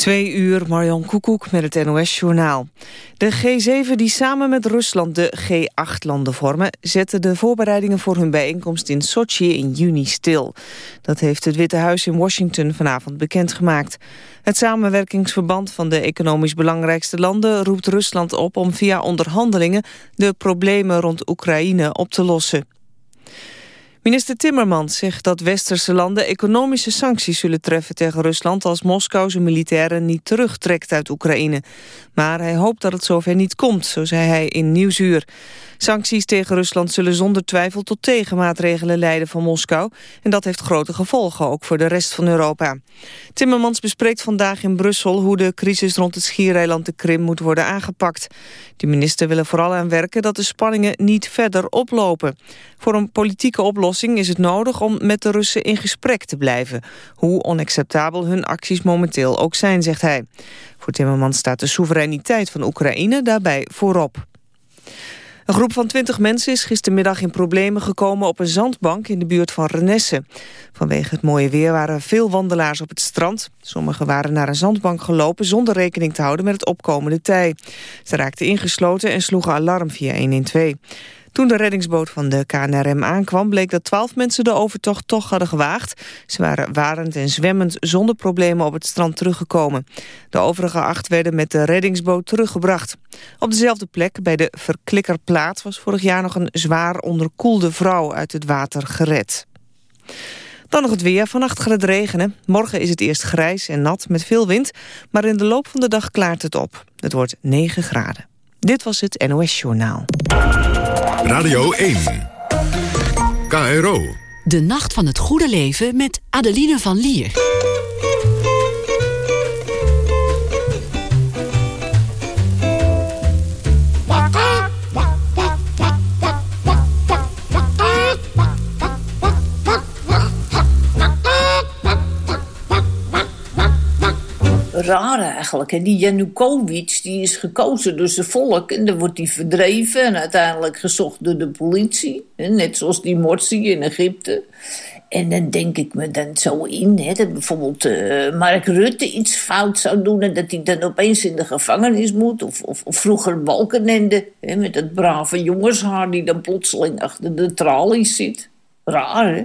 Twee uur, Marion Koekoek met het NOS-journaal. De G7 die samen met Rusland de G8-landen vormen... zetten de voorbereidingen voor hun bijeenkomst in Sochi in juni stil. Dat heeft het Witte Huis in Washington vanavond bekendgemaakt. Het samenwerkingsverband van de economisch belangrijkste landen... roept Rusland op om via onderhandelingen de problemen rond Oekraïne op te lossen. Minister Timmermans zegt dat westerse landen economische sancties zullen treffen tegen Rusland als Moskou zijn militairen niet terugtrekt uit Oekraïne. Maar hij hoopt dat het zover niet komt, zo zei hij in Nieuwsuur. Sancties tegen Rusland zullen zonder twijfel tot tegenmaatregelen leiden van Moskou. En dat heeft grote gevolgen, ook voor de rest van Europa. Timmermans bespreekt vandaag in Brussel hoe de crisis rond het schiereiland de Krim moet worden aangepakt. De minister willen vooral aan werken dat de spanningen niet verder oplopen. Voor een politieke oplossing is het nodig om met de Russen in gesprek te blijven. Hoe onacceptabel hun acties momenteel ook zijn, zegt hij. Voor Timmermans staat de soevereiniteit van Oekraïne daarbij voorop. Een groep van twintig mensen is gistermiddag in problemen gekomen op een zandbank in de buurt van Renesse. Vanwege het mooie weer waren veel wandelaars op het strand. Sommigen waren naar een zandbank gelopen zonder rekening te houden met het opkomende tij. Ze raakten ingesloten en sloegen alarm via 112. Toen de reddingsboot van de KNRM aankwam... bleek dat twaalf mensen de overtocht toch hadden gewaagd. Ze waren warend en zwemmend zonder problemen op het strand teruggekomen. De overige acht werden met de reddingsboot teruggebracht. Op dezelfde plek, bij de Verklikkerplaat... was vorig jaar nog een zwaar onderkoelde vrouw uit het water gered. Dan nog het weer. Vannacht gaat het regenen. Morgen is het eerst grijs en nat met veel wind. Maar in de loop van de dag klaart het op. Het wordt 9 graden. Dit was het NOS Journaal. Radio 1. KRO. De Nacht van het Goede Leven met Adeline van Lier. Raar eigenlijk. En die Janukovic die is gekozen door zijn volk en dan wordt hij verdreven en uiteindelijk gezocht door de politie. Net zoals die Morsi in Egypte. En dan denk ik me dan zo in hè, dat bijvoorbeeld uh, Mark Rutte iets fout zou doen... en dat hij dan opeens in de gevangenis moet. Of, of, of vroeger Balkenende hè, met dat brave jongenshaar... die dan plotseling achter de tralies zit. Raar, hè?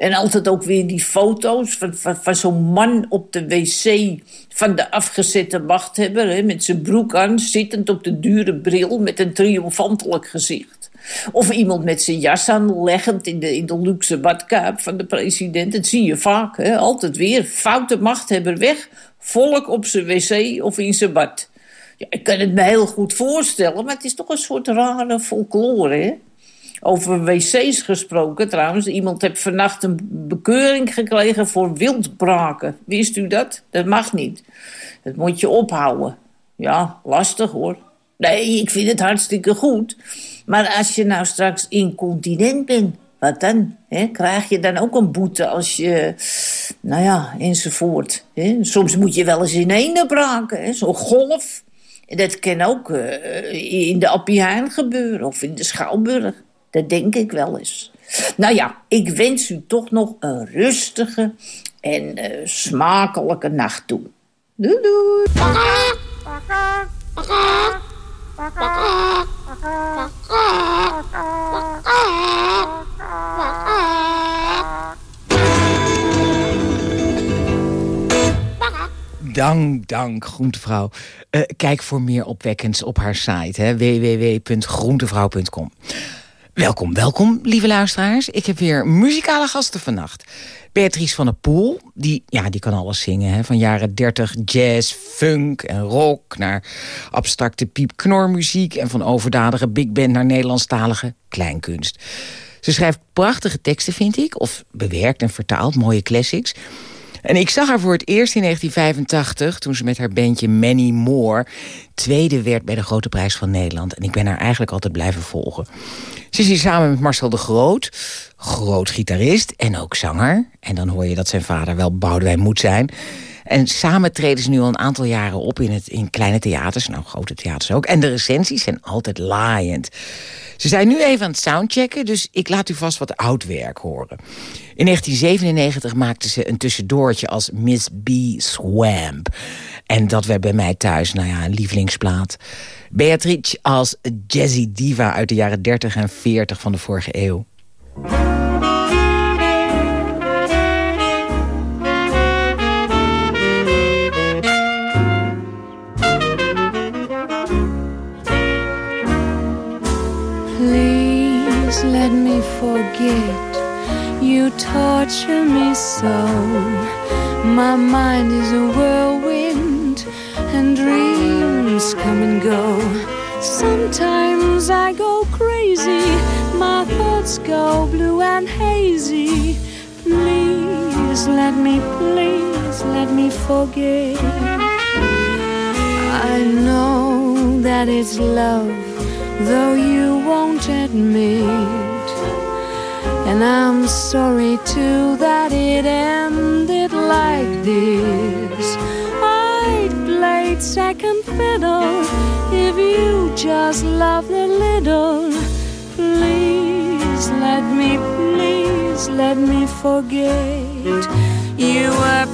En altijd ook weer die foto's van, van, zo'n man op de wc van de afgezette machthebber... Hè, met zijn broek aan, zittend op de dure bril met een triomfantelijk gezicht. Of iemand met zijn jas aan, leggend in de, in de luxe badkuip van de president. Dat zie je vaak, hè? altijd weer. Foute machthebber weg, volk op zijn wc of in zijn bad. Ja, ik kan het me heel goed voorstellen, maar het is toch een soort rare folklore, hè? Over wc's gesproken trouwens. Iemand heeft vannacht een bekeuring gekregen voor wildbraken. Wist u dat? Dat mag niet. Dat moet je ophouden. Ja, lastig hoor. Nee, ik vind het hartstikke goed. Maar als je nou straks incontinent bent, wat dan? Krijg je dan ook een boete als je... Nou ja, enzovoort. Soms moet je wel eens in ene braken. Zo'n golf. Dat kan ook uh, in de Appie gebeuren of in de Schouwburg. Dat denk ik wel eens. Nou ja, ik wens u toch nog een rustige en uh, smakelijke nacht toe. Doei doei. Dank, dank, groentevrouw. Uh, kijk voor meer opwekkends op haar site, www.groentevrouw.com. Welkom, welkom, lieve luisteraars. Ik heb weer muzikale gasten vannacht. Beatrice van der Poel, die, ja, die kan alles zingen. Hè? Van jaren 30 jazz, funk en rock... naar abstracte piep-knormuziek... en van overdadige big band naar Nederlandstalige kleinkunst. Ze schrijft prachtige teksten, vind ik. Of bewerkt en vertaalt mooie classics... En ik zag haar voor het eerst in 1985... toen ze met haar bandje Many More... tweede werd bij de Grote Prijs van Nederland. En ik ben haar eigenlijk altijd blijven volgen. Ze is samen met Marcel de Groot, groot gitarist en ook zanger. En dan hoor je dat zijn vader wel Boudewijn moet zijn. En samen treden ze nu al een aantal jaren op in, het, in kleine theaters. Nou, grote theaters ook. En de recensies zijn altijd laaiend. Ze zijn nu even aan het soundchecken, dus ik laat u vast wat oud werk horen. In 1997 maakte ze een tussendoortje als Miss B. Swamp. En dat werd bij mij thuis, nou ja, een lievelingsplaat. Beatrice als jazzy diva uit de jaren 30 en 40 van de vorige eeuw. Please let me forget. You torture me so. My mind is a whirlwind, and dreams come and go. Sometimes I go crazy, my thoughts go blue and hazy. Please let me, please let me forget. I know that it's love, though you won't admit. And I'm sorry too that it ended like this. Second fiddle if you just love a little. Please let me, please let me forget. You were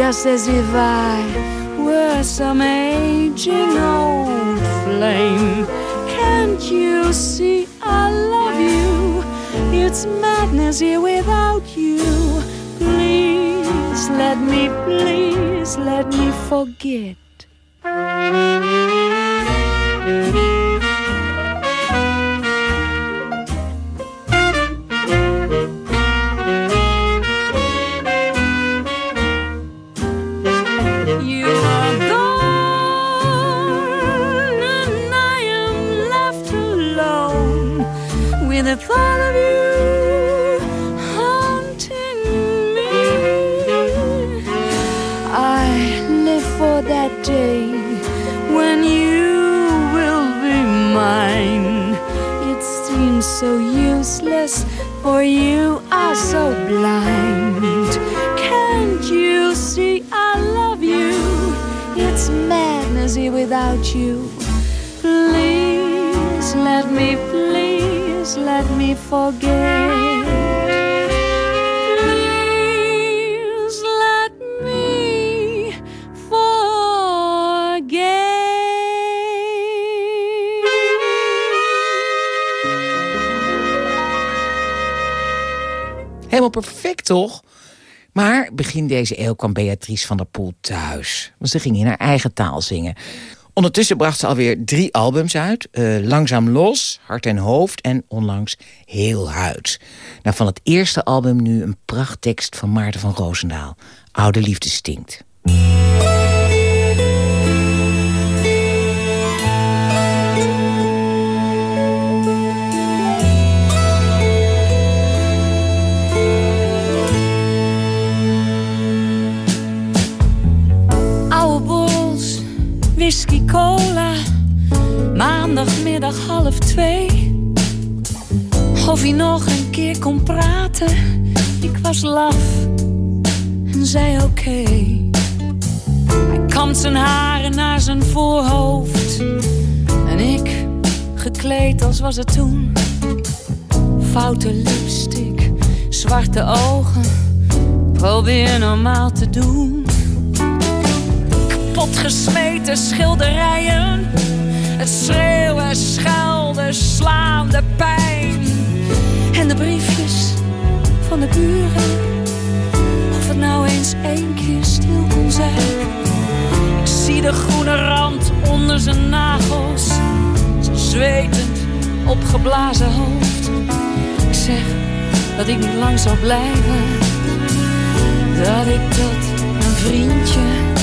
Just as if I were some aging old flame. Can't you see I love you? It's madness here without you. Please let me, please let me forget. That day when you will be mine. It seems so useless, for you are so blind. Can't you see I love you? It's madness here without you. Please let me, please let me forget. Maar begin deze eeuw kwam Beatrice van der Poel thuis. Want ze ging in haar eigen taal zingen. Ondertussen bracht ze alweer drie albums uit. eh, Langzaam Los, Hart en Hoofd en onlangs Heel Huid. Nou, van het eerste album nu een prachttekst van Maarten van Roosendaal. Oude liefde stinkt. Whisky, cola. Maandagmiddag half twee. Of hij nog een keer kon praten. Ik was laf en zei oké. Hij kamt zijn haren naar zijn voorhoofd. En ik, gekleed als was het toen. Foute lipstick, zwarte ogen. Probeer normaal te doen kapotgesmeten schilderijen. Het schreeuwen, schelden, slaan, de pijn. En de briefjes van de buren. Of het nou eens één keer stil kon zijn. Ik zie de groene rand onder zijn nagels. Zijn zwetend, opgeblazen hoofd. Ik zeg dat ik niet lang zal blijven. Dat ik dat een vriendje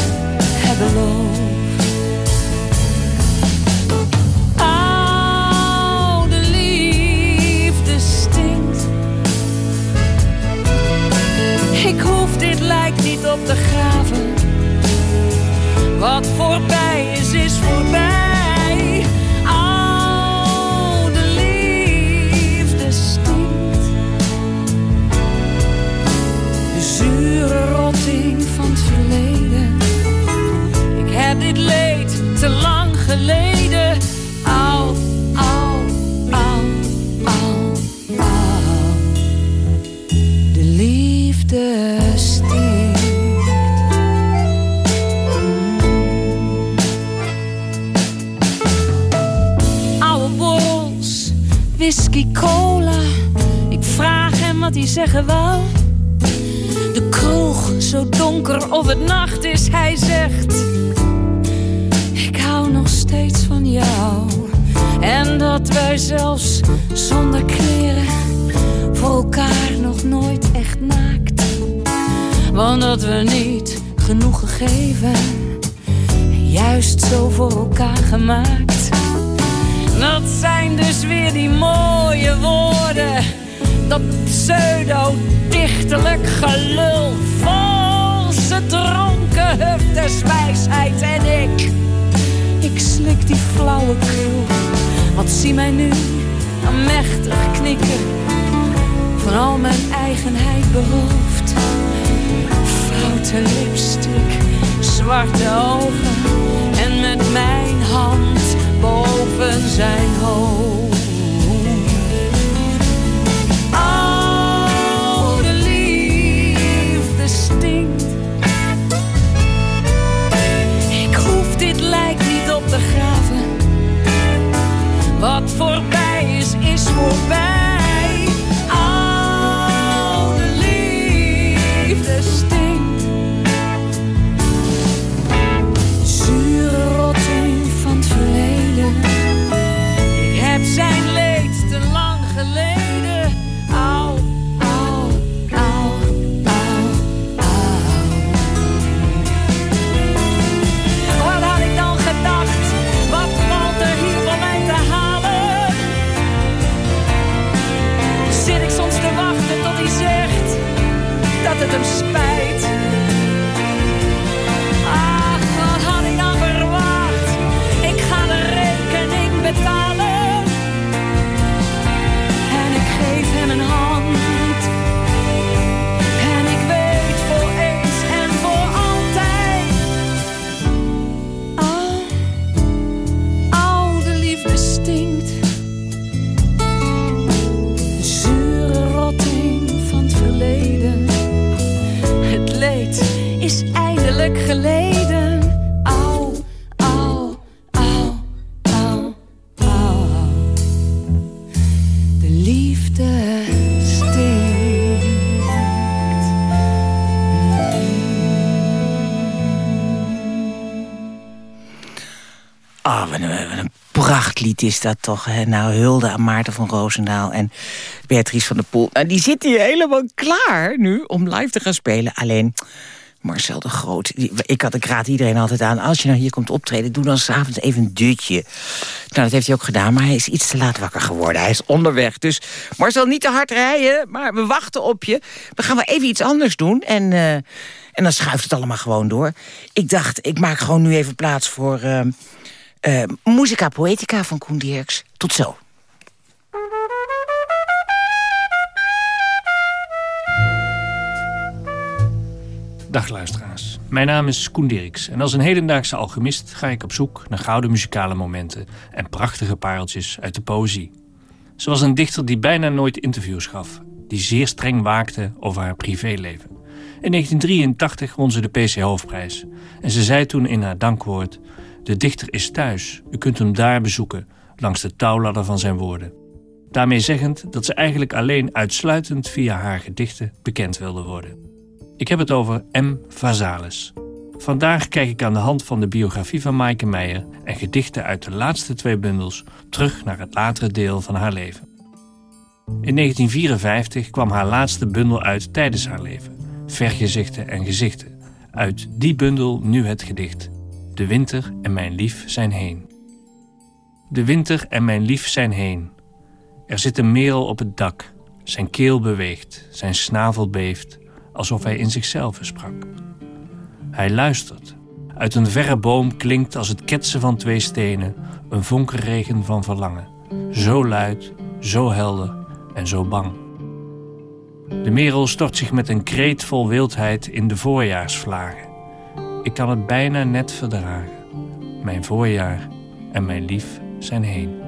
heb beloofd. Oude liefde stinkt. Ik hoef dit lijkt niet op te graven. Wat voorbij is, is voorbij. Oude liefde stinkt. De zure rotting van het verleden. Dit leed te lang geleden. Au, au, au, au, au. De liefde stinkt. Oude borrels, whisky, cola. Ik vraag hem wat hij zeggen wou. De kroeg, zo donker of het nacht is, hij zegt... Steeds van jou. En dat wij zelfs zonder kleren voor elkaar nog nooit echt naakt. Want dat we niet genoeg gegeven, en juist zo voor elkaar gemaakt. Dat zijn dus weer die mooie woorden, dat pseudo-dichterlijk gelul. Valse dronken huf des wijsheid en ik. Ik die flauwe krul. Wat zie mij nu mechtig knikken. Van al mijn eigenheid beroofd. Foute lipstick, zwarte ogen. En met mijn hand boven zijn hoofd. Oude liefde stinkt. Te graven. Wat voorbij is, is voorbij. Oude liefde Ah, wat een, prachtlied is dat toch. Hè? Nou, hulde aan Maarten van Roosendaal en Beatrice van der Poel. Nou, die zitten hier helemaal klaar nu om live te gaan spelen. Alleen Marcel de Groot, ik, had, ik raad iedereen altijd aan... als je nou hier komt optreden, doe dan s'avonds even een dutje. Nou, dat heeft hij ook gedaan, maar hij is iets te laat wakker geworden. Hij is onderweg, dus Marcel, niet te hard rijden... maar we wachten op je. We gaan wel even iets anders doen en... eh, en dan schuift het allemaal gewoon door. Ik dacht, ik maak gewoon nu even plaats voor... eh, Musica Poetica van Koen Dirks. Tot zo. Dag luisteraars. Mijn naam is Koen Dirks en als een hedendaagse alchemist ga ik op zoek naar gouden muzikale momenten en prachtige pareltjes uit de poëzie. Zoals een dichter die bijna nooit interviews gaf, die zeer streng waakte over haar privéleven. In 1983 won ze de PC Hoofdprijs en ze zei toen in haar dankwoord: De dichter is thuis, u kunt hem daar bezoeken, langs de touwladder van zijn woorden. Daarmee zeggend dat ze eigenlijk alleen uitsluitend via haar gedichten bekend wilde worden. Ik heb het over M. Vazalis. Vandaag kijk ik aan de hand van de biografie van Maaike Meijer en gedichten uit de laatste twee bundels terug naar het latere deel van haar leven. In 1954 kwam haar laatste bundel uit tijdens haar leven, Vergezichten en Gezichten. Uit die bundel nu het gedicht De winter en mijn lief zijn heen. De winter en mijn lief zijn heen. Er zit een merel op het dak. Zijn keel beweegt, zijn snavel beeft, alsof hij in zichzelf sprak. Hij luistert. Uit een verre boom klinkt als het ketsen van twee stenen een vonkenregen van verlangen. Zo luid, zo helder en zo bang. De merel stort zich met een kreet vol wildheid in de voorjaarsvlagen. Ik kan het bijna net verdragen. Mijn voorjaar en mijn lief zijn heen.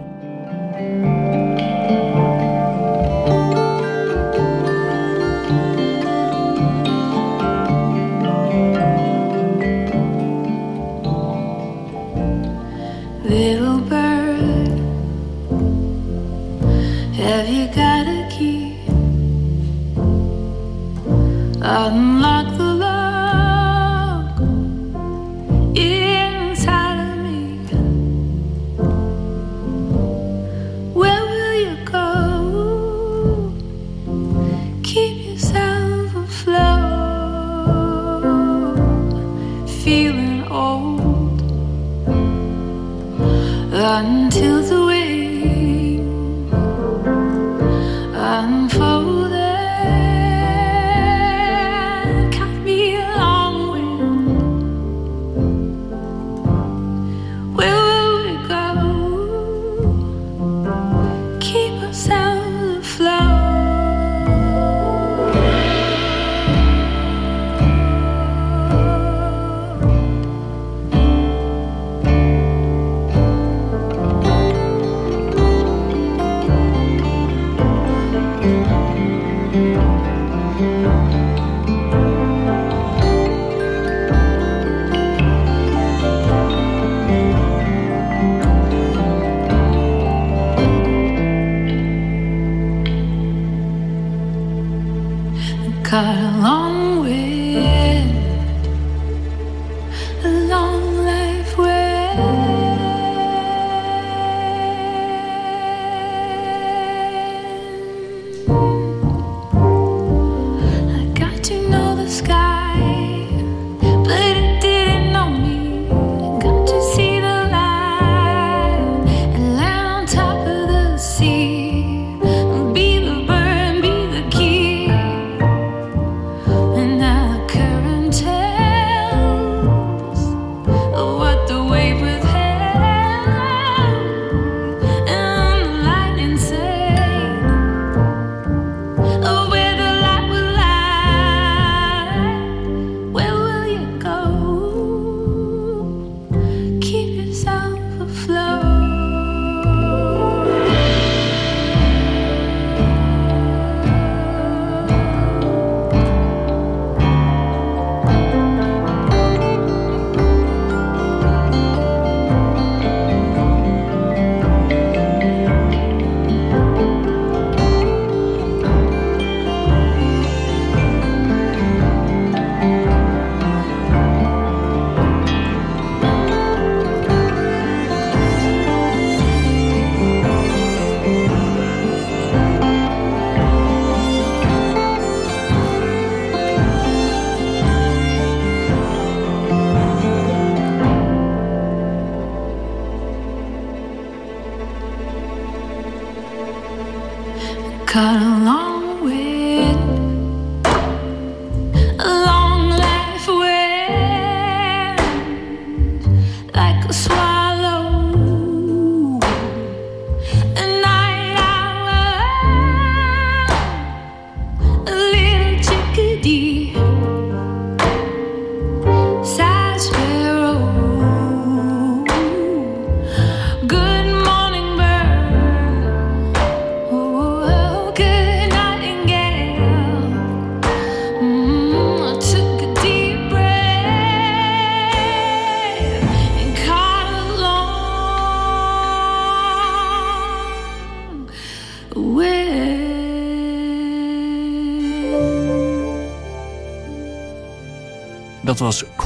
Got a long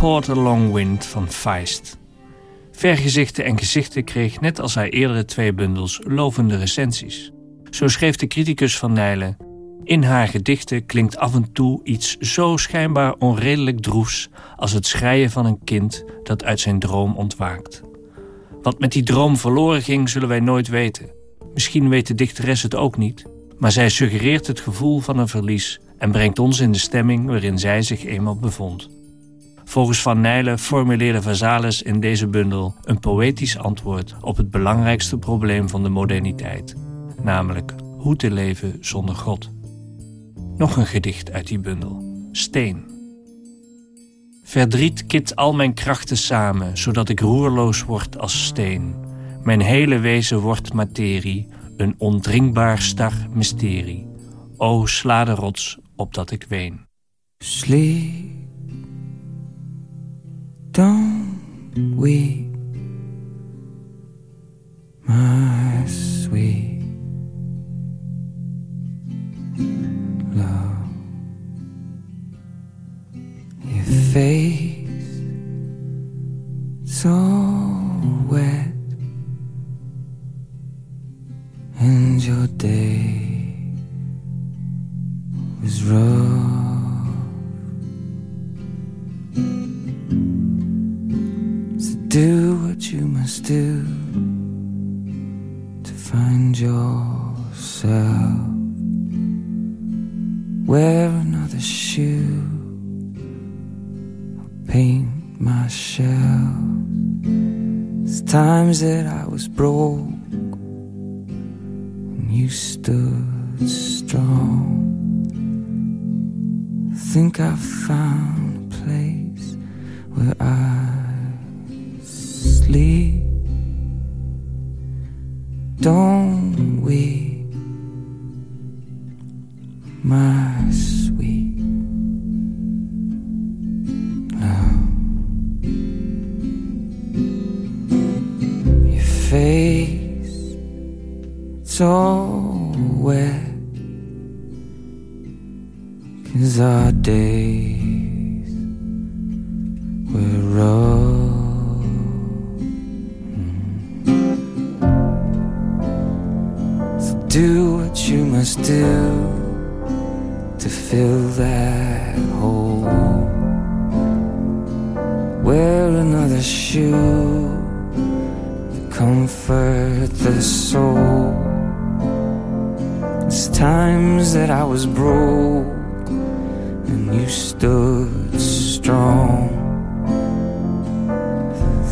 Caught a Long Wind van Feist. Vergezichten en gezichten kreeg net als haar eerdere twee bundels lovende recensies. Zo schreef de criticus van Nijlen... In haar gedichten klinkt af en toe iets zo schijnbaar onredelijk droefs... als het schreien van een kind dat uit zijn droom ontwaakt. Wat met die droom verloren ging, zullen wij nooit weten. Misschien weet de dichteres het ook niet... maar zij suggereert het gevoel van een verlies... en brengt ons in de stemming waarin zij zich eenmaal bevond... Volgens Van Nijlen formuleerde Vazalis in deze bundel een poëtisch antwoord op het belangrijkste probleem van de moderniteit, namelijk hoe te leven zonder God. Nog een gedicht uit die bundel, Steen. Verdriet kit al mijn krachten samen, zodat ik roerloos word als steen. Mijn hele wezen wordt materie, een ondringbaar star mysterie. O, sla de rots, op dat ik ween. Sleep. Don't we, my.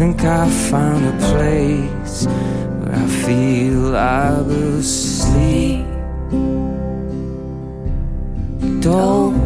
think I found a place where I feel I will sleep. Don't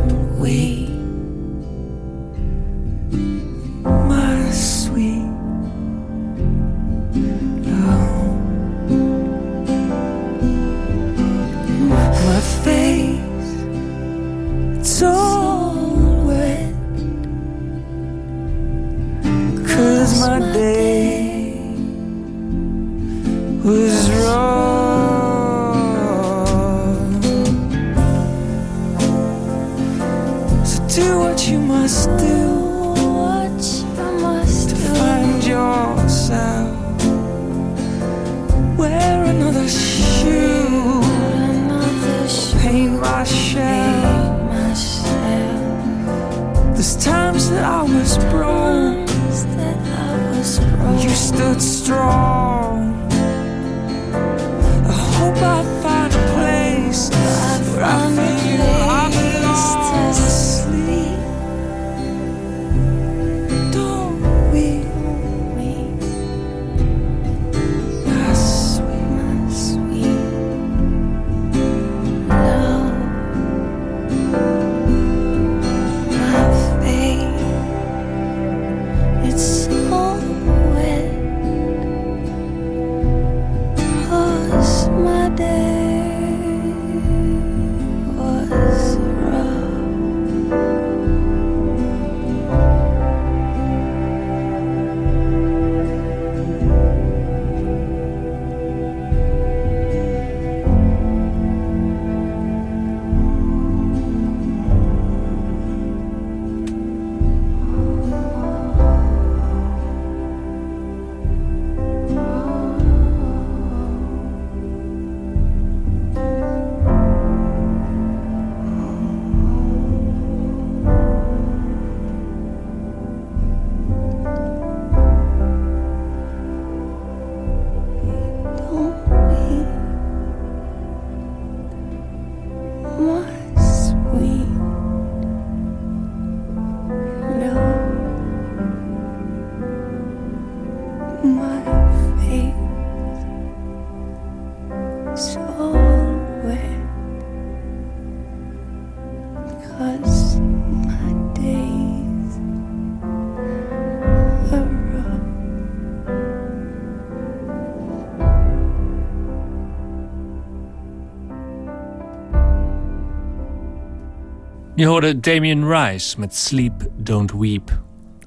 Je hoorde Damien Rice met Sleep, Don't Weep.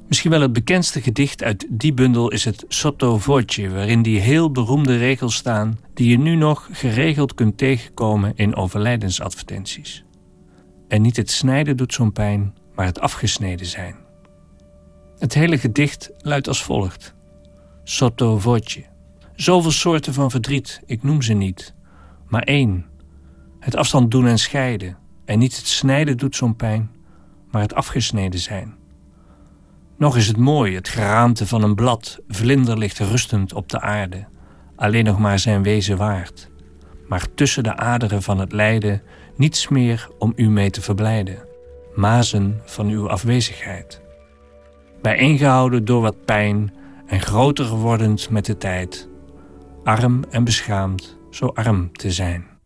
Misschien wel het bekendste gedicht uit die bundel is het Sotto Voce... waarin die heel beroemde regels staan... die je nu nog geregeld kunt tegenkomen in overlijdensadvertenties. En niet het snijden doet zo'n pijn, maar het afgesneden zijn. Het hele gedicht luidt als volgt. Sotto voce. Zoveel soorten van verdriet, ik noem ze niet. Maar één. Het afstand doen en scheiden. En niet het snijden doet zo'n pijn, maar het afgesneden zijn. Nog is het mooi, het geraamte van een blad. Vlinder ligt rustend op de aarde. Alleen nog maar zijn wezen waard. Maar tussen de aderen van het lijden niets meer om u mee te verblijden. Mazen van uw afwezigheid. Bijeengehouden door wat pijn en groter wordend met de tijd. Arm en beschaamd, zo arm te zijn.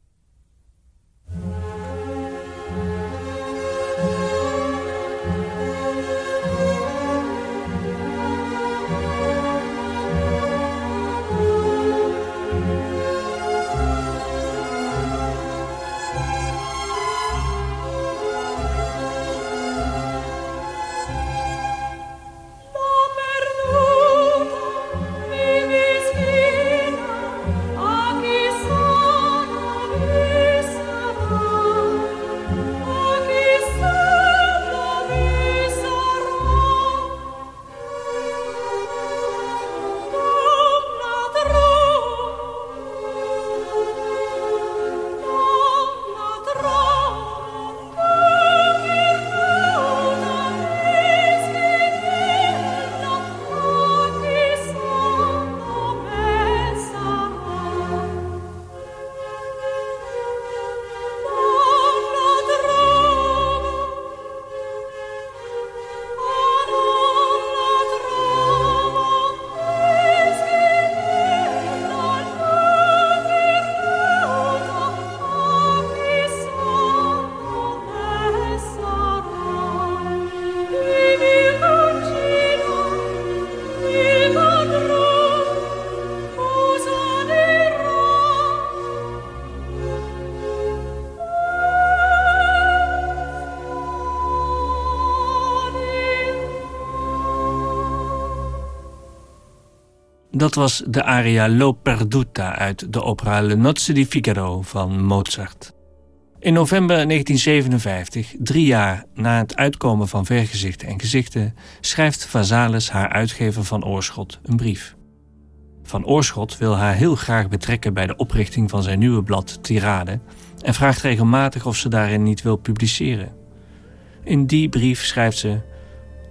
Dat was de aria Lo Perduta uit de opera Le Nozze di Figaro van Mozart. In november 1957, drie jaar na het uitkomen van Vergezichten en Gezichten, schrijft Vazalis haar uitgever Van Oorschot een brief. Van Oorschot wil haar heel graag betrekken bij de oprichting van zijn nieuwe blad Tirade en vraagt regelmatig of ze daarin niet wil publiceren. In die brief schrijft ze: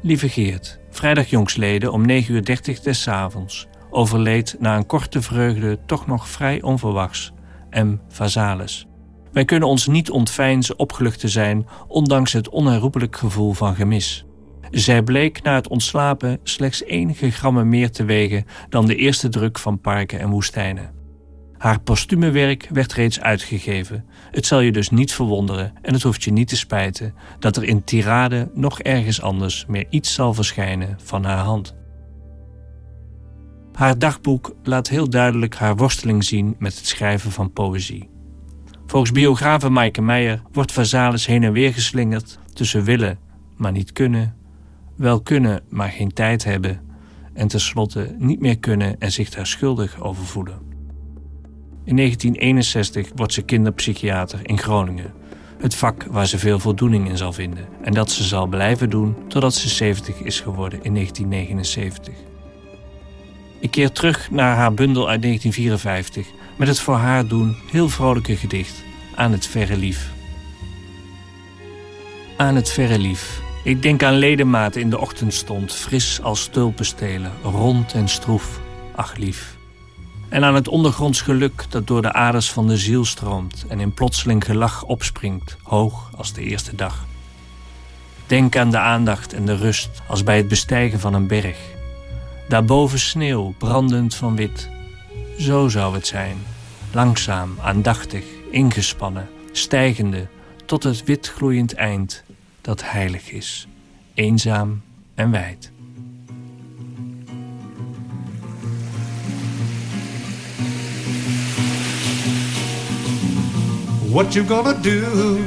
Lieve Geert, vrijdag jongsleden om 9.30 uur des avonds overleed na een korte vreugde toch nog vrij onverwachts, M. Vazalis. Wij kunnen ons niet ontveinzen opgelucht te zijn, ondanks het onherroepelijk gevoel van gemis. Zij bleek na het ontslapen slechts enige grammen meer te wegen dan de eerste druk van parken en woestijnen. Haar postume werk werd reeds uitgegeven. Het zal je dus niet verwonderen en het hoeft je niet te spijten dat er in tirade nog ergens anders meer iets zal verschijnen van haar hand. Haar dagboek laat heel duidelijk haar worsteling zien met het schrijven van poëzie. Volgens biografe Maaike Meijer wordt Vazalis heen en weer geslingerd tussen willen, maar niet kunnen, wel kunnen, maar geen tijd hebben en tenslotte niet meer kunnen en zich daar schuldig over voelen. In 1961 wordt ze kinderpsychiater in Groningen, het vak waar ze veel voldoening in zal vinden en dat ze zal blijven doen totdat ze 70 is geworden in 1979. Ik keer terug naar haar bundel uit 1954 met het voor haar doen heel vrolijke gedicht Aan het verre lief. Aan het verre lief. Ik denk aan ledematen in de ochtendstond, fris als tulpenstelen, rond en stroef, ach lief. En aan het ondergronds geluk dat door de aders van de ziel stroomt en in plotseling gelach opspringt, hoog als de eerste dag. Denk aan de aandacht en de rust als bij het bestijgen van een berg Daarboven sneeuw, brandend van wit. Zo zou het zijn. Langzaam, aandachtig, ingespannen, stijgende tot het wit gloeiend eind dat heilig is, eenzaam en wijd. What you gonna do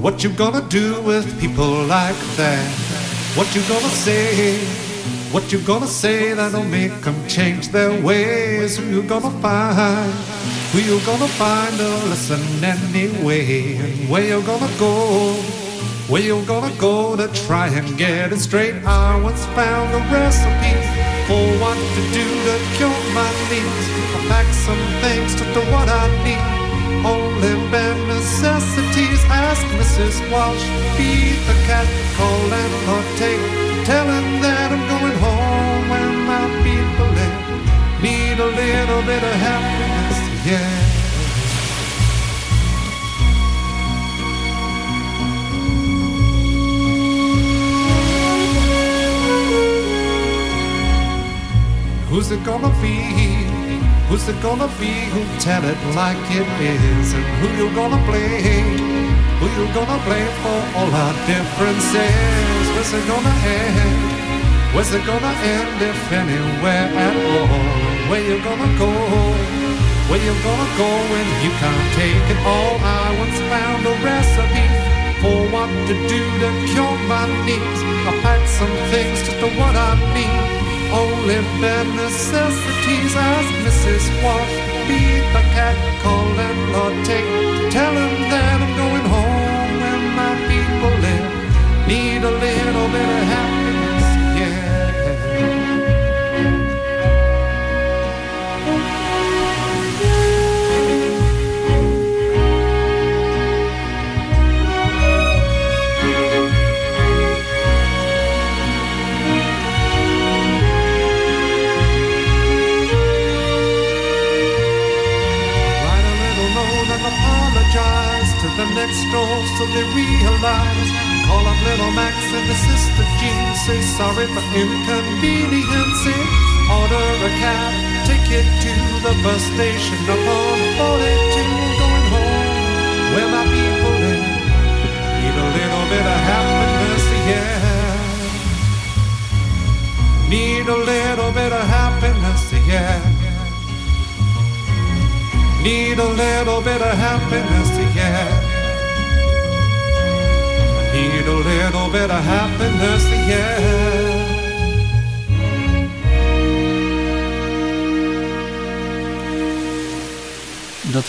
What you gonna do with people like that? What you gonna say? What you gonna say that'll make them change their ways? Who you gonna find? Who you gonna find to listen anyway? And where you gonna go? Where you gonna go to try and get it straight? I once found a recipe for what to do to cure my needs. I packed some things to do what I need. Only bare necessities. Ask Mrs. Walsh, feed the cat, call landlord, take, tell him little bit of happiness, yeah. Who's it gonna be? Who's it gonna be who'll tell it like it is? And who you gonna blame? Who you gonna blame for all our differences? Where's it gonna end? Where's it gonna end if anywhere at all? Where you gonna go? Where you gonna go when you can't take it all? I once found a recipe for what to do to cure my needs. I packed some things just to what I need. Only bare necessities as Mrs. Wash. Feed the cat,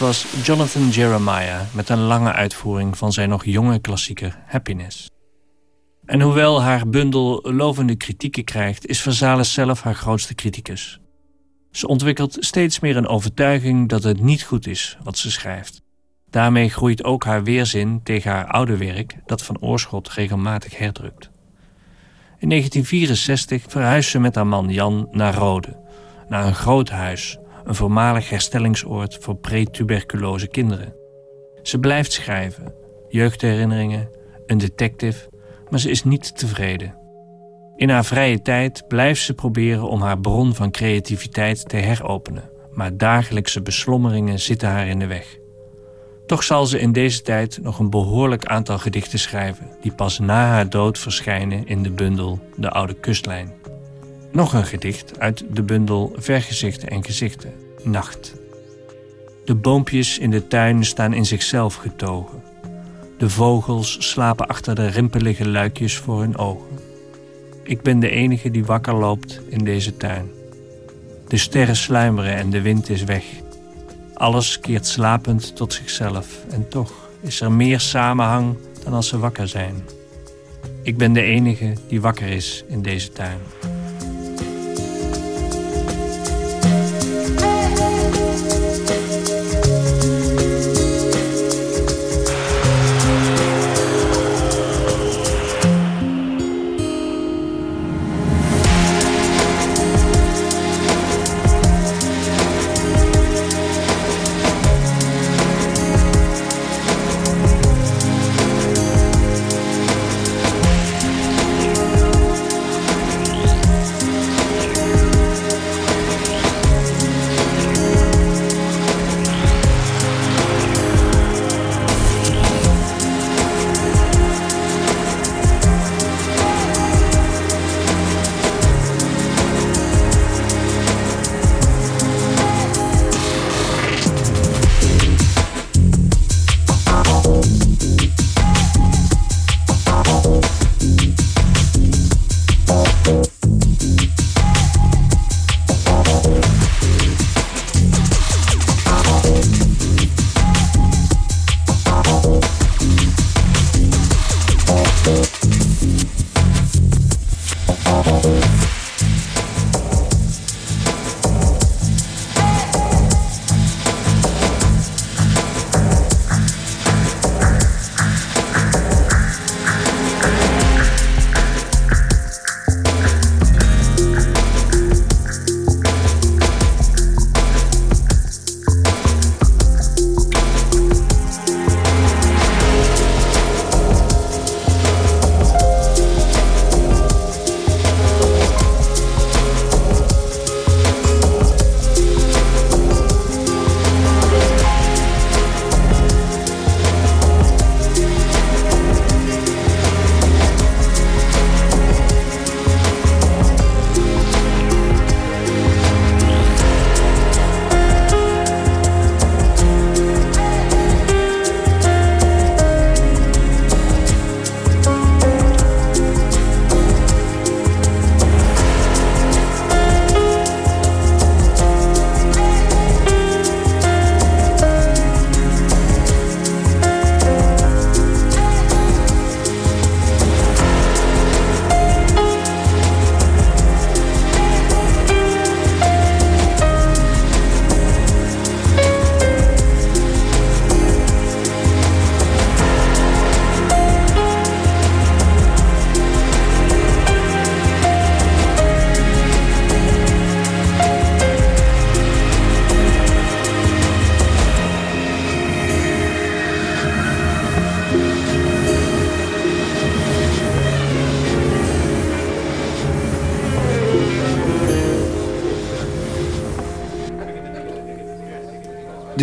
was Jonathan Jeremiah met een lange uitvoering van zijn nog jonge klassieker Happiness. En hoewel haar bundel lovende kritieken krijgt, is Verzalis zelf haar grootste criticus. Ze ontwikkelt steeds meer een overtuiging dat het niet goed is wat ze schrijft. Daarmee groeit ook haar weerzin tegen haar oude werk, dat van Oorschot regelmatig herdrukt. In 1964 verhuist ze met haar man Jan naar Rode, naar een groot huis, een voormalig herstellingsoord voor pretuberculose kinderen. Ze blijft schrijven, jeugdherinneringen, een detective, maar ze is niet tevreden. In haar vrije tijd blijft ze proberen om haar bron van creativiteit te heropenen, maar dagelijkse beslommeringen zitten haar in de weg. Toch zal ze in deze tijd nog een behoorlijk aantal gedichten schrijven, die pas na haar dood verschijnen in de bundel De Oude Kustlijn. Nog een gedicht uit de bundel Vergezichten en Gezichten, Nacht. De boompjes in de tuin staan in zichzelf getogen. De vogels slapen achter de rimpelige luikjes voor hun ogen. Ik ben de enige die wakker loopt in deze tuin. De sterren sluimeren en de wind is weg. Alles keert slapend tot zichzelf en toch is er meer samenhang dan als ze wakker zijn. Ik ben de enige die wakker is in deze tuin.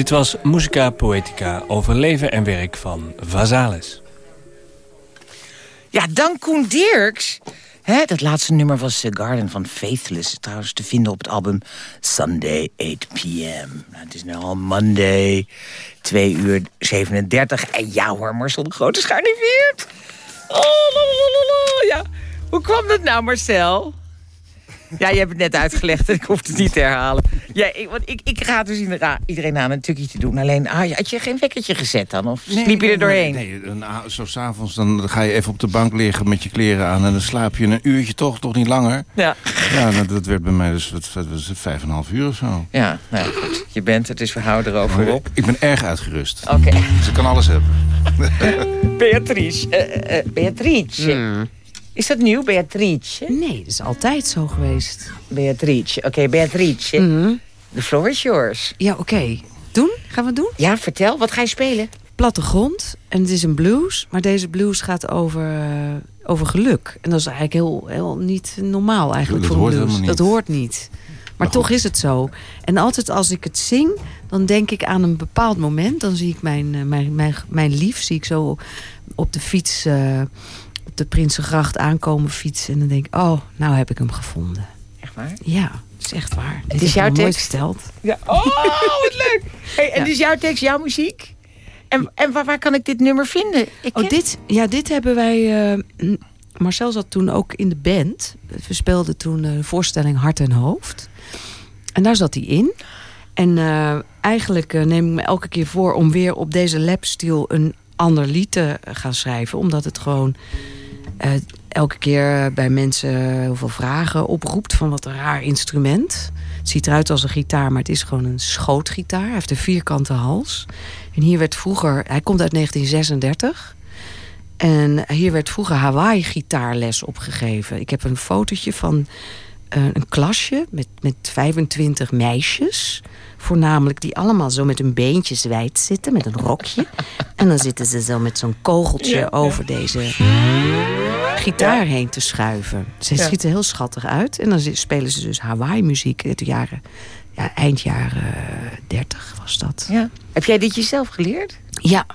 Dit was Musica Poetica over leven en werk van Vazalis. Ja, dank Koen Dirks. Hè, dat laatste nummer was The Garden van Faithless. Trouwens te vinden op het album Sunday 8 p.m. Nou, het is nu al Monday, 2 uur 37. En ja hoor, Marcel de Grote gearriveerd. Oh, lalalala, ja. Hoe kwam dat nou, Marcel? Ja, je hebt het net uitgelegd en ik hoef het niet te herhalen. Ja, ik, want ik, ik raad dus inderdaad iedereen aan een tukje te doen. Alleen, ah, had je geen wekkertje gezet dan? Of sliep je er doorheen? Nee, nee, zo s'avonds dan ga je even op de bank liggen met je kleren aan... en dan slaap je een uurtje toch, toch niet langer. Ja. Ja, nou, dat werd bij mij dus wat was het, vijf en een half uur of zo. Ja, nou ja, goed. Je bent het, dus we houden erover op. Ik ben erg uitgerust. Oké. Dus ik kan alles hebben. Beatrice. eh, eh, Beatrice. Is dat nieuw, Beatrice? Nee, dat is altijd zo geweest. Beatrice. Oké, Beatrice. The floor is yours. Ja, oké. Doen? Gaan we het doen? Ja, vertel. Wat ga je spelen? Plattegrond. En het is een blues. Maar deze blues gaat over, eh, over geluk. En dat is eigenlijk heel, heel niet normaal eigenlijk Dat voor hoort een blues. helemaal niet. Dat hoort niet. Maar, toch is het zo. En altijd als ik het zing, dan denk ik aan een bepaald moment. Dan zie ik mijn, eh, mijn, mijn, mijn lief, zie ik zo op de fiets, eh, op de Prinsengracht aankomen fietsen. En dan denk ik, oh, nou heb ik hem gevonden. Echt waar? Ja, dat is echt waar. Dit is jouw tekst? verteld. Ja. Oh, wat leuk. Hey, en Ja. dus jouw tekst, jouw muziek? En, en waar, waar kan ik dit nummer vinden? Ik Oh, dit, ja, dit hebben wij. eh, Marcel zat toen ook in de band. We speelden toen eh, de voorstelling Hart en Hoofd. En daar zat hij in. En eh, eigenlijk eh, neem ik me elke keer voor om weer op deze lapstil een ander lied te gaan schrijven. Omdat het gewoon eh, elke keer bij mensen heel veel vragen oproept van wat een raar instrument. Het ziet eruit als een gitaar, maar het is gewoon een schootgitaar. Hij heeft een vierkante hals. En hier werd vroeger, hij komt uit 1936. En hier werd vroeger Hawaii-gitaarles opgegeven. Ik heb een fotootje van eh, een klasje met, met 25 meisjes. Voornamelijk die allemaal zo met hun beentjes wijd zitten, met een rokje. en dan zitten ze zo met zo'n kogeltje over deze gitaar heen te schuiven. Ze Ja. ziet er heel schattig uit. En dan spelen ze dus Hawaii-muziek uit de jaren, ja, eind jaren eh, 30 was dat. Ja. Heb jij dit jezelf geleerd? Ja.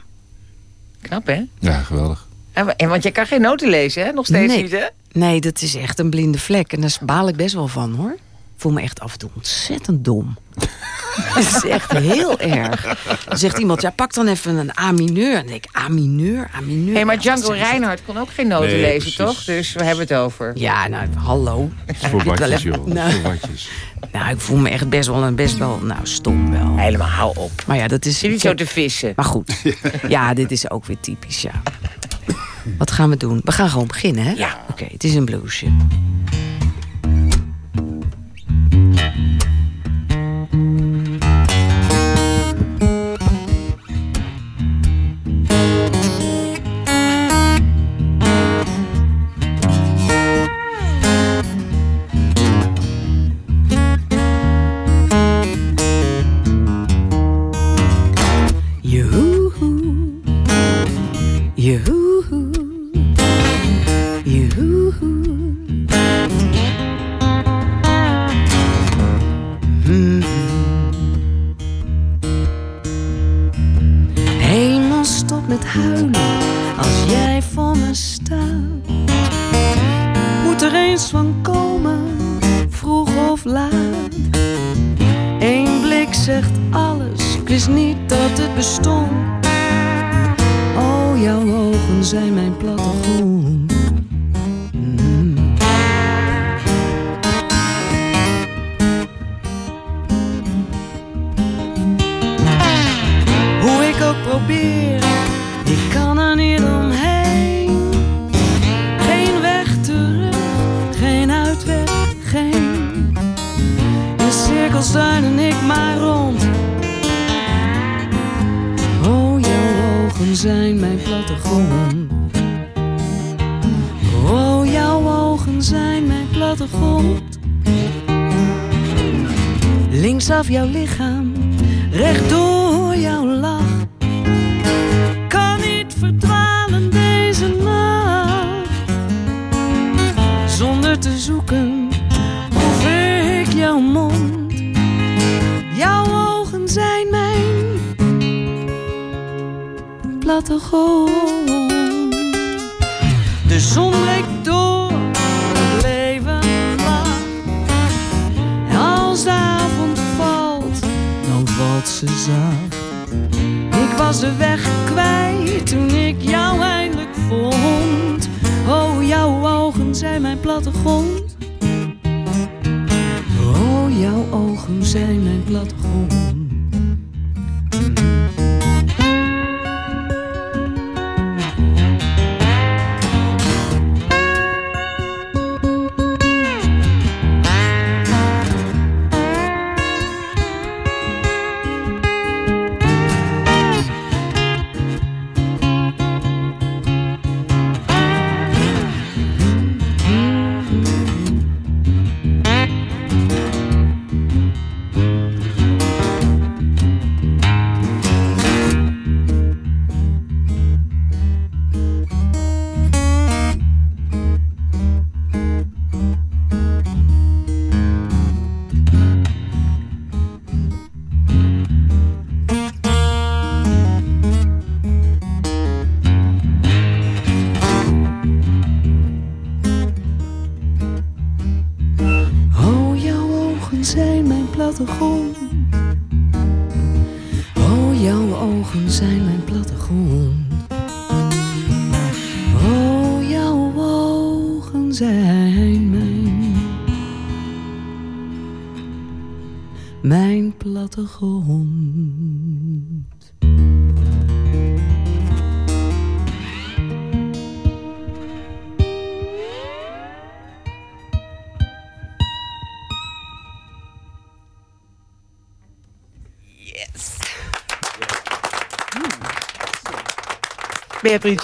Knap, hè? Ja, geweldig. En, en want jij kan geen noten lezen, hè? Nog steeds Nee. niet, hè? Nee, dat is echt een blinde vlek. En daar baal ik best wel van, hoor. Ik voel me echt af en toe ontzettend dom. Dat is echt heel erg. Dan zegt iemand, ja, pak dan even een A mineur. En dan denk ik, A mineur, A mineur. Hé, hey, maar Ja, Django Reinhardt kon ook geen noten Nee, lezen, precies. toch? Dus we hebben het over. Ja, nou, hallo. Voor watjes, joh. Nou, Voor watjes. nou, ik voel me echt best wel, best wel nou, stom wel. Helemaal, hou op. Maar ja, dat is... Zit niet zo te vissen. Maar goed. Ja, dit is ook weer typisch, ja. Wat gaan we doen? We gaan gewoon beginnen, hè? Ja. Oké, het is een bluesje. You.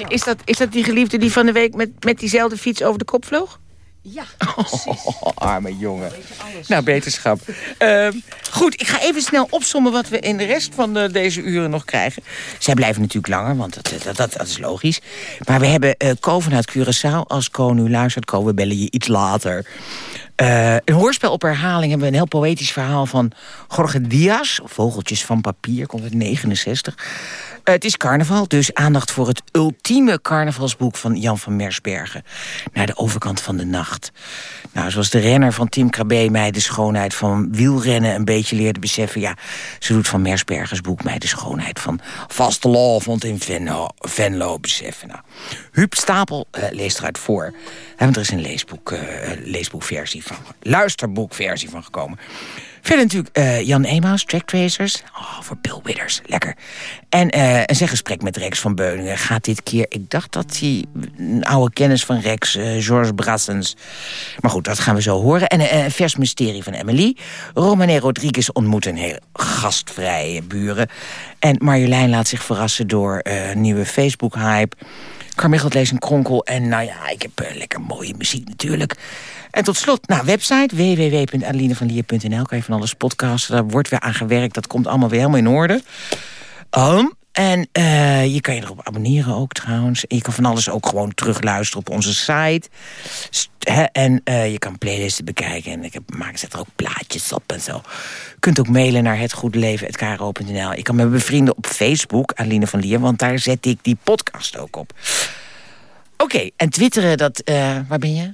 Is dat, is dat die geliefde die van de week met, met diezelfde fiets over de kop vloog? Ja, Oh, arme jongen. Nou, beterschap. Ehm, goed, ik ga even snel opsommen wat we in de rest van de, deze uren nog krijgen. Zij blijven natuurlijk langer, want dat, dat, dat, dat is logisch. Maar we hebben eh Ko vanuit Curaçao. Als Ko nu luistert, Ko, we bellen je iets later. Eh, een hoorspel op herhaling hebben we een heel poëtisch verhaal van Jorge Diaz. Vogeltjes van papier, komt uit 69. Eh, het is carnaval, dus aandacht voor het ultieme carnavalsboek van Jan van Mersbergen. Naar de overkant van de nacht. Nou, zoals de renner van Tim Krabbe mij de schoonheid van wielrennen een beetje leerde beseffen. Ja, ze doet van Mersbergens boek mij de schoonheid van vastelavond in Venlo, beseffen. Nou, Huub Stapel eh, leest eruit voor. En er is een leesboek, eh, leesboekversie van, luisterboekversie van gekomen. Verder natuurlijk eh, Jan Emaus, Track Tracers. Oh, voor Bill Withers, lekker. En eh, een zeggesprek met Rex van Beuningen gaat dit keer... ik dacht dat hij een oude kennis van Rex, eh, Georges Brassens... maar goed, dat gaan we zo horen. En een vers mysterie van Emily. Romane Rodriguez ontmoet een heel gastvrije buren. En Marjolein laat zich verrassen door nieuwe Facebook-hype... Carmichael leest een kronkel. En nou ja, ik heb eh, lekker mooie muziek natuurlijk. En tot slot, nou, website www.adelinevanlier.nl. Kan je van alles podcasten. Daar wordt weer aan gewerkt. Dat komt allemaal weer helemaal in orde. Um, En eh, je kan je erop abonneren ook trouwens. En je kan van alles ook gewoon terugluisteren op onze site. En eh, je kan playlisten bekijken. En ik heb, maak, zet er ook plaatjes op en zo. Je kunt ook mailen naar hetgoedeleven.kro.nl. Je kan me bevrienden op Facebook, Aline van Lier. Want daar zet ik die podcast ook op. Oké, en twitteren, dat, eh, waar ben je?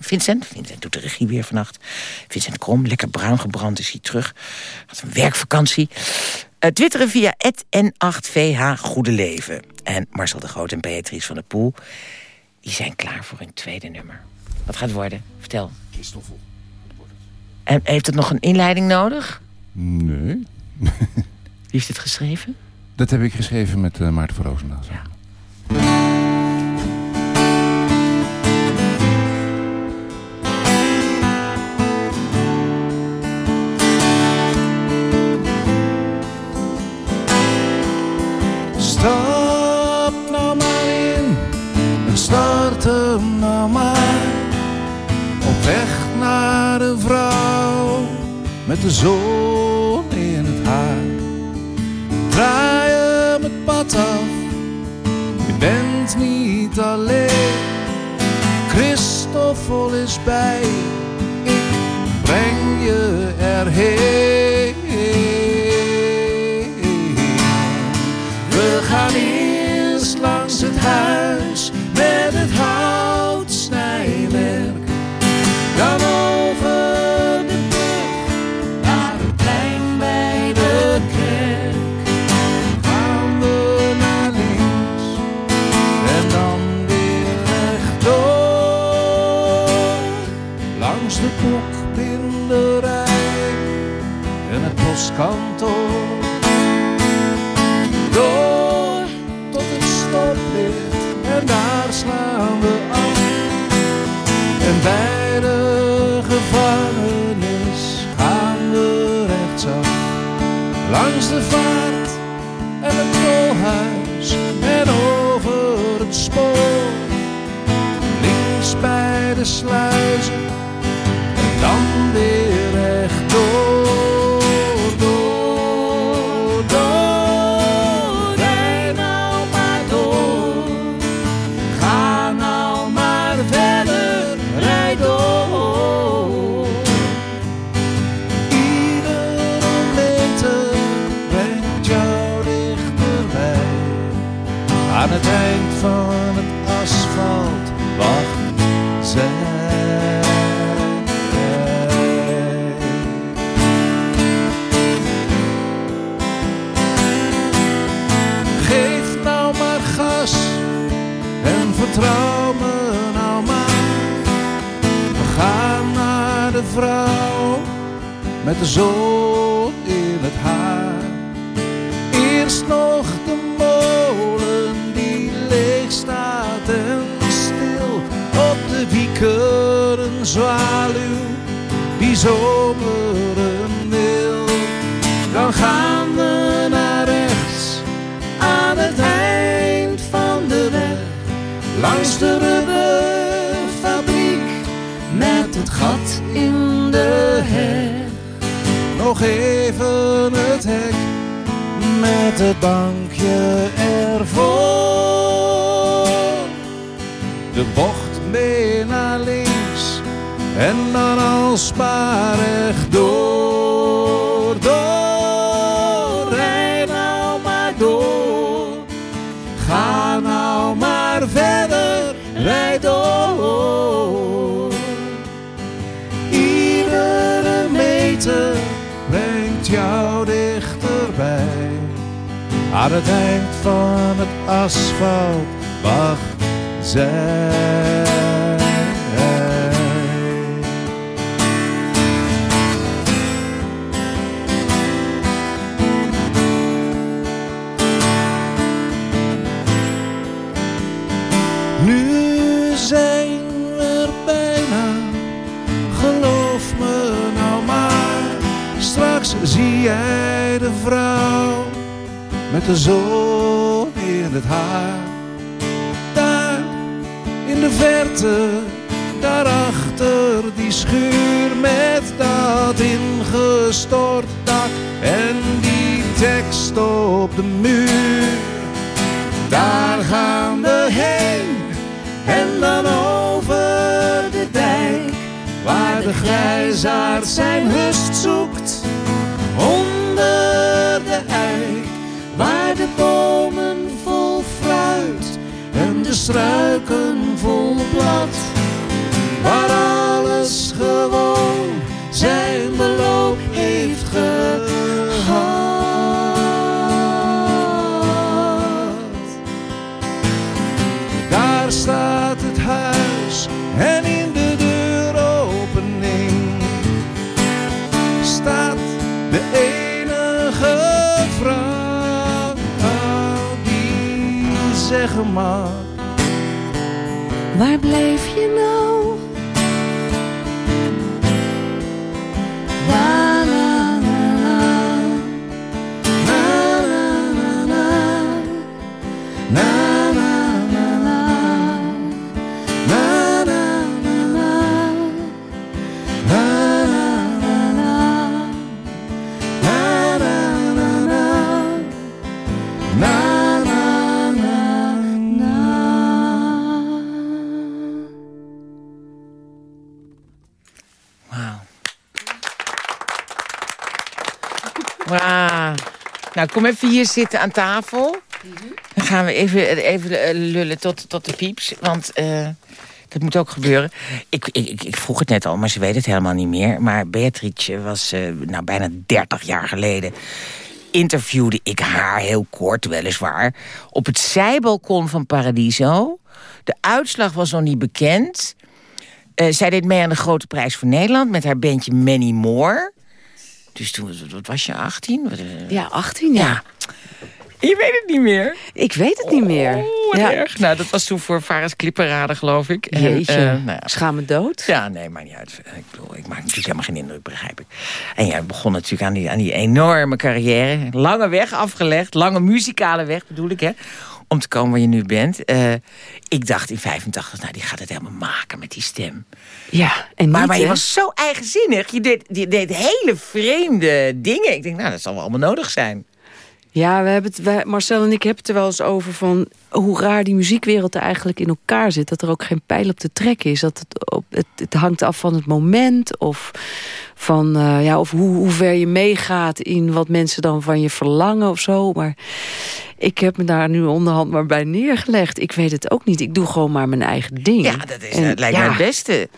Vincent? Vincent doet de regie weer vannacht. Vincent Krom, lekker bruin gebrand is hij terug. Wat een werkvakantie. Eh, twitteren via N8VH Goede Leven. En Marcel de Groot en Beatrice van der Poel... die zijn klaar voor een tweede nummer. Wat gaat het worden? Vertel. Christoffel. En heeft het nog een inleiding nodig? Nee. Wie heeft het geschreven? Dat heb ik geschreven met eh, Maarten van Roosendaal. Ja. Op weg naar de vrouw met de zon in het haar. Draai hem het pad af, je bent niet alleen. Christoffel is bij, ik breng je erheen. zie jij de vrouw met de zon in het haar. Daar in de verte, daarachter die schuur met dat ingestort dak en die tekst op de muur. Daar gaan we heen en dan over de dijk, waar de grijzaard zijn rust zoekt de bomen vol fruit en de struiken vol blad. Waar alles gewoon zijn Waar bleef je nou? Wauw. Wauw. Nou, kom even hier zitten aan tafel. Dan gaan we even, even eh, lullen tot, tot de pieps. Want eh, dat moet ook gebeuren. Ik, ik, ik- vroeg het net al, maar ze weet het helemaal niet meer. Maar Beatrice was eh, nou, bijna 30 jaar geleden... interviewde ik haar heel kort, weliswaar... op het zijbalkon van Paradiso. De uitslag was nog niet bekend... Eh, zij deed mee aan de Grote Prijs voor Nederland met haar bandje Many More. Dus toen, wat was je, 18? Wat, eh, Ja, 18 jaar. ja. Je weet het niet meer. Ik weet het niet meer. Oh, ja. erg. Nou, dat was toen voor Vares Klipperade, geloof ik. En, Jeetje, nou ja. dood. Ja, nee, maakt niet uit. Ik bedoel, ik maak natuurlijk helemaal geen indruk, begrijp ik. En jij begon natuurlijk aan die, aan die enorme carrière. Lange weg afgelegd, lange muzikale weg bedoel ik, hè. Om te komen waar je nu bent. Eh, ik dacht in 85, nou, die gaat het helemaal maken met die stem. Ja, en Maar, niet, maar je hè? was zo eigenzinnig. Je deed, je deed hele vreemde dingen. Ik denk, nou, dat zal wel allemaal nodig zijn. Ja, we hebben het, wij, Marcel en ik hebben het er wel eens over van hoe raar die muziekwereld er eigenlijk in elkaar zit. Dat er ook geen pijl op te trekken is. Dat het, op, het, het hangt af van het moment of van eh, ja, of hoe, hoe ver je meegaat in wat mensen dan van je verlangen of zo. Maar ik heb me daar nu onderhand maar bij neergelegd. Ik weet het ook niet. Ik doe gewoon maar mijn eigen ding. Ja, dat, is, En dat lijkt ja, me het beste.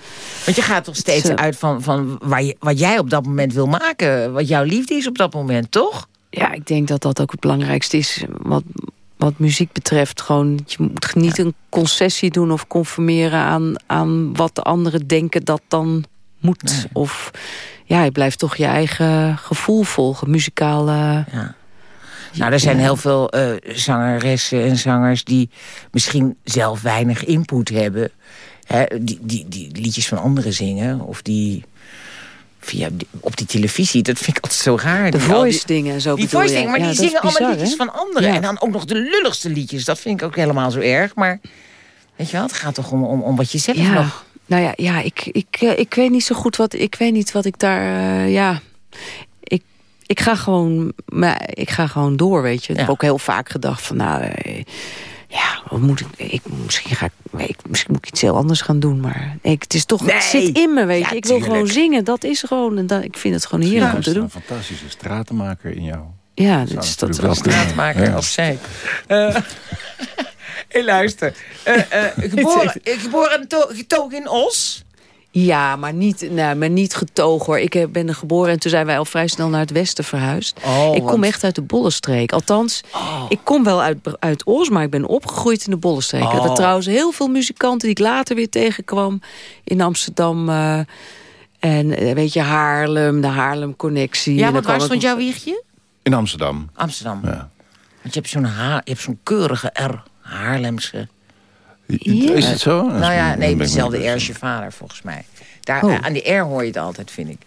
Want je gaat toch steeds uit van, van waar je, wat jij op dat moment wil maken. Wat jouw liefde is op dat moment, toch? Ja, ik denk dat dat ook het belangrijkste is. Wat, wat muziek betreft. Gewoon, je moet niet een concessie doen of conformeren aan, aan wat de anderen denken dat dan moet. Of ja, je blijft toch je eigen gevoel volgen. Muzikaal. eh, Ja. Nou, er zijn heel veel eh, zangeressen en zangers... die misschien zelf weinig input hebben. Hè, die, die, die liedjes van anderen zingen. Of die via, op die televisie. Dat vind ik altijd zo raar. de Die- al die- voice dingen en zo Die bedoel voice je. dingen, maar Ja, die zingen allemaal liedjes van anderen. Ja. En dan ook nog de lulligste liedjes. Dat vind ik ook helemaal zo erg. Maar weet je wel, het gaat toch om, om, om wat je zelf Ja, nog... nou ja, ja ik, ik, eh, ik weet niet zo goed wat ik weet niet wat ik daar. eh, ja, ik, ik ga gewoon, maar ik ga gewoon door, weet je. Ik heb ook heel vaak gedacht van, nou, eh, ja, wat moet ik, ik misschien ga ik, ik, misschien moet ik iets heel anders gaan doen, maar ik, het is toch, het zit in me, weet je. Ja, ik wil gewoon zingen, dat is gewoon, en dat, ik vind het gewoon heerlijk om te is doen. een fantastische stratenmaker in jou. Ja, Dat dit is dat wel straatmaker Ja. of zij. Eh hey, luister. Eh, eh, geboren, geboren en to- getogen in Os. Ja, maar niet, nou, maar niet getogen hoor. Ik eh, ben er geboren en toen zijn wij al vrij snel naar het westen verhuisd. Oh, ik kom want- echt uit de Bollenstreek. Althans, ik kom wel uit, uit Os, maar ik ben opgegroeid in de Bollenstreek. Er Oh. hebben trouwens heel veel muzikanten die ik later weer tegenkwam in Amsterdam. eh, en eh, weet je, Haarlem, de Haarlem-connectie. Ja, want waar stond jouw wiegje? In Amsterdam. Amsterdam. Ja. Want je hebt zo'n zo'n keurige R. Haarlemse. Is het zo? Nou ja, nee, dezelfde R is je vader, volgens mij. Daar, Oh. eh, aan die R hoor je het altijd, vind ik.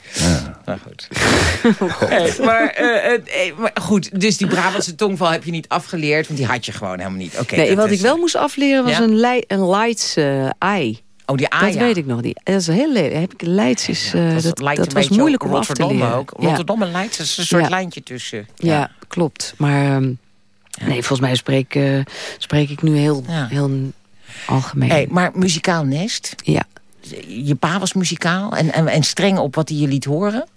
Nou goed. Hey, maar, eh, eh, maar goed, dus die Brabantse tongval heb je niet afgeleerd... want die had je gewoon helemaal niet. Oké, nee, wat is- ik wel moest afleren was Ja? een, lei, een Leids eh ei. Oh, die A, dat ja. weet ik nog. Die, dat is heel leuk. Heb ik Leids is, eh, dat, dat was moeilijk om af te Rotterdam leren. ook. Ja. Rotterdam en Leiden is een soort Ja. lijntje tussen. Ja, klopt. Maar ehm, nee, volgens mij spreek, eh, spreek ik nu heel, Ja. heel algemeen. Hey, maar muzikaal nest, Ja. je pa was muzikaal en, en, en streng op wat hij je liet horen?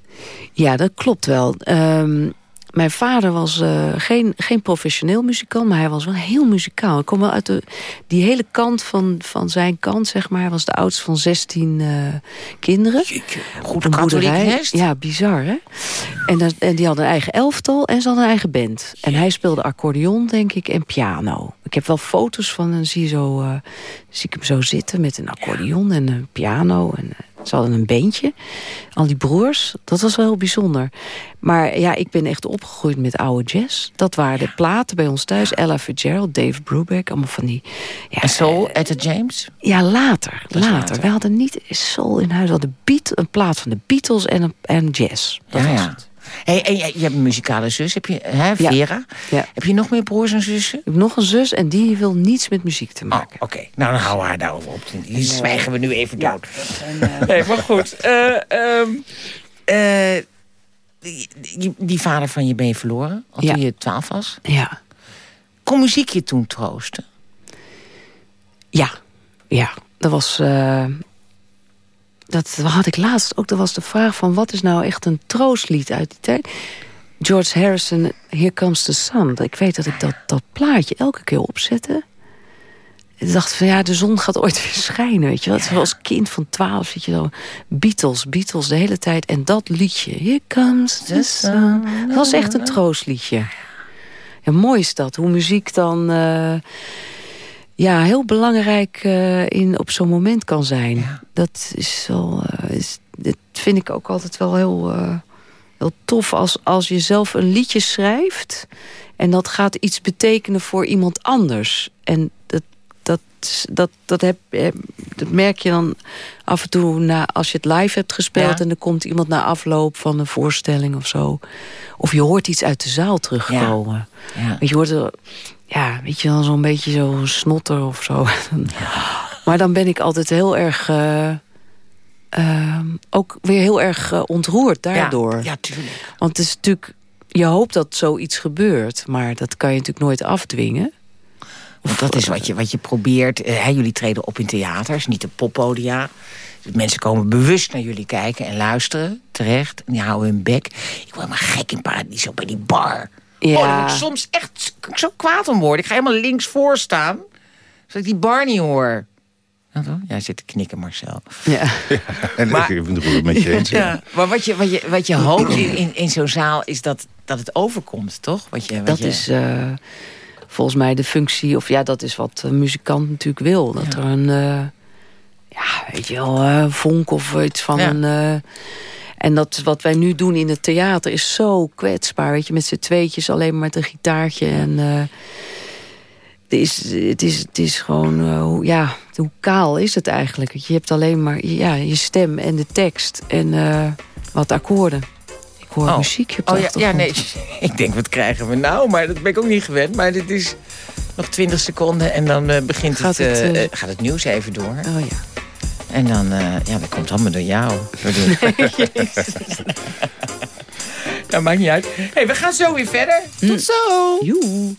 Ja, dat klopt wel. Ehm, mijn vader was eh, geen, geen professioneel muzikant, maar hij was wel heel muzikaal. Ik kom wel uit de, die hele kant van, van zijn kant, zeg maar. Hij was de oudste van 16 eh, kinderen. Goed Een boerderij. Ja, bizar, hè? En, dat- en die hadden een eigen elftal en ze hadden een eigen band. En hij speelde accordeon, denk ik, en piano. Ik heb wel foto's van hem, zie, zo, eh, zie ik hem zo zitten met een accordeon en een piano. En, ze hadden een beentje, al die broers. Dat was wel heel bijzonder. Maar ja, ik ben echt opgegroeid met oude jazz. Dat waren de platen bij ons thuis. Ella Fitzgerald, Dave Brubeck, allemaal van die... Ja, En Soul, Etta James? ja, later. Later. later. We hadden niet soul in huis. We hadden beat, een plaat van de Beatles en, een, en jazz. Dat ja, was ja. het. Hey, en je, je hebt een muzikale zus, heb je, hè, Vera? Ja. Heb je nog meer broers en zussen? Ik heb nog een zus en die wil niets met muziek te Oh, maken. oké. Nou, dan houden we haar daarover op. Die En, eh, zwijgen we nu even ja, dood. Nee, maar goed. Eh, ehm, eh, die, die, die vader van je ben je verloren, al Ja. toen je twaalf was. Ja, Kon muziek je toen troosten? ja, ja. Dat was... dat had ik laatst ook. Dat was de vraag van wat is nou echt een troostlied uit die tijd. George Harrison, Here Comes the Sun. Ik weet dat ik dat, dat plaatje elke keer opzette. Ik dacht van ja, de zon gaat ooit weer schijnen, weet je wel. Als kind van twaalf, weet je wel. Beatles, Beatles de hele tijd. En dat liedje, Here Comes the Sun. Dat was echt een troostliedje. Ja, mooi is dat, hoe muziek dan... eh, ja, heel belangrijk eh, in, op zo'n moment kan zijn. Dat is wel... eh, is, dat vind ik ook altijd wel heel, eh, heel tof als, als je zelf een liedje schrijft... en dat gaat iets betekenen voor iemand anders. En dat, dat, dat, dat, heb, dat merk je dan af en toe na, als je het live hebt gespeeld... Ja. en er komt iemand na afloop van een voorstelling of zo. Of je hoort iets uit de zaal terugkomen. Ja. Je, je hoort er, ja, weet je wel, zo'n beetje zo snotter of zo. maar dan ben ik altijd heel erg... eh, ehm, ook weer heel erg eh, ontroerd daardoor. Ja, ja, tuurlijk. Want het is natuurlijk... Je hoopt dat zoiets gebeurt, maar dat kan je natuurlijk nooit afdwingen. Want dat is wat je, wat je probeert. Eh, hè, jullie treden op in theaters, niet op poppodia. Dus mensen komen bewust naar jullie kijken en luisteren. Terecht. En die houden hun bek. Ik word helemaal gek in Paradiso bij die bar. Ja. Oh, word ik soms echt zo kwaad om worden. Ik ga helemaal links voor staan. Zodat ik die bar niet hoor. Ja, toch? Jij zit te knikken, Marcel. Ja. En Maar- ik ben het goed met je eens. ja. Ja, maar wat je, wat je, wat je hoopt in, in, in zo'n zaal is dat, dat het overkomt, toch? Wat je, wat Dat je, is eh, volgens mij de functie... of ja, dat is wat een muzikant natuurlijk wil. Dat er een... eh, ja, weet je wel, eh, vonk of iets van Ja. een... en dat wat wij nu doen in het theater is zo kwetsbaar. Weet je, met z'n tweetjes alleen maar met een gitaartje. En eh, het, is, het, is, het is gewoon, eh, hoe, ja, hoe kaal is het eigenlijk? Je hebt alleen maar ja, je stem en de tekst en eh, wat akkoorden. Ik hoor Oh. op de Oh ja, ja, nee. Ik denk, wat krijgen we nou? Maar dat ben ik ook niet gewend. Maar dit is nog 20 seconden en dan begint Gaat het, het, gaat het nieuws even door. Oh ja. En dan, eh, ja, dat komt allemaal door jou. Door de- ja, maakt niet uit. hey, we gaan zo weer verder. Tot zo! Joe.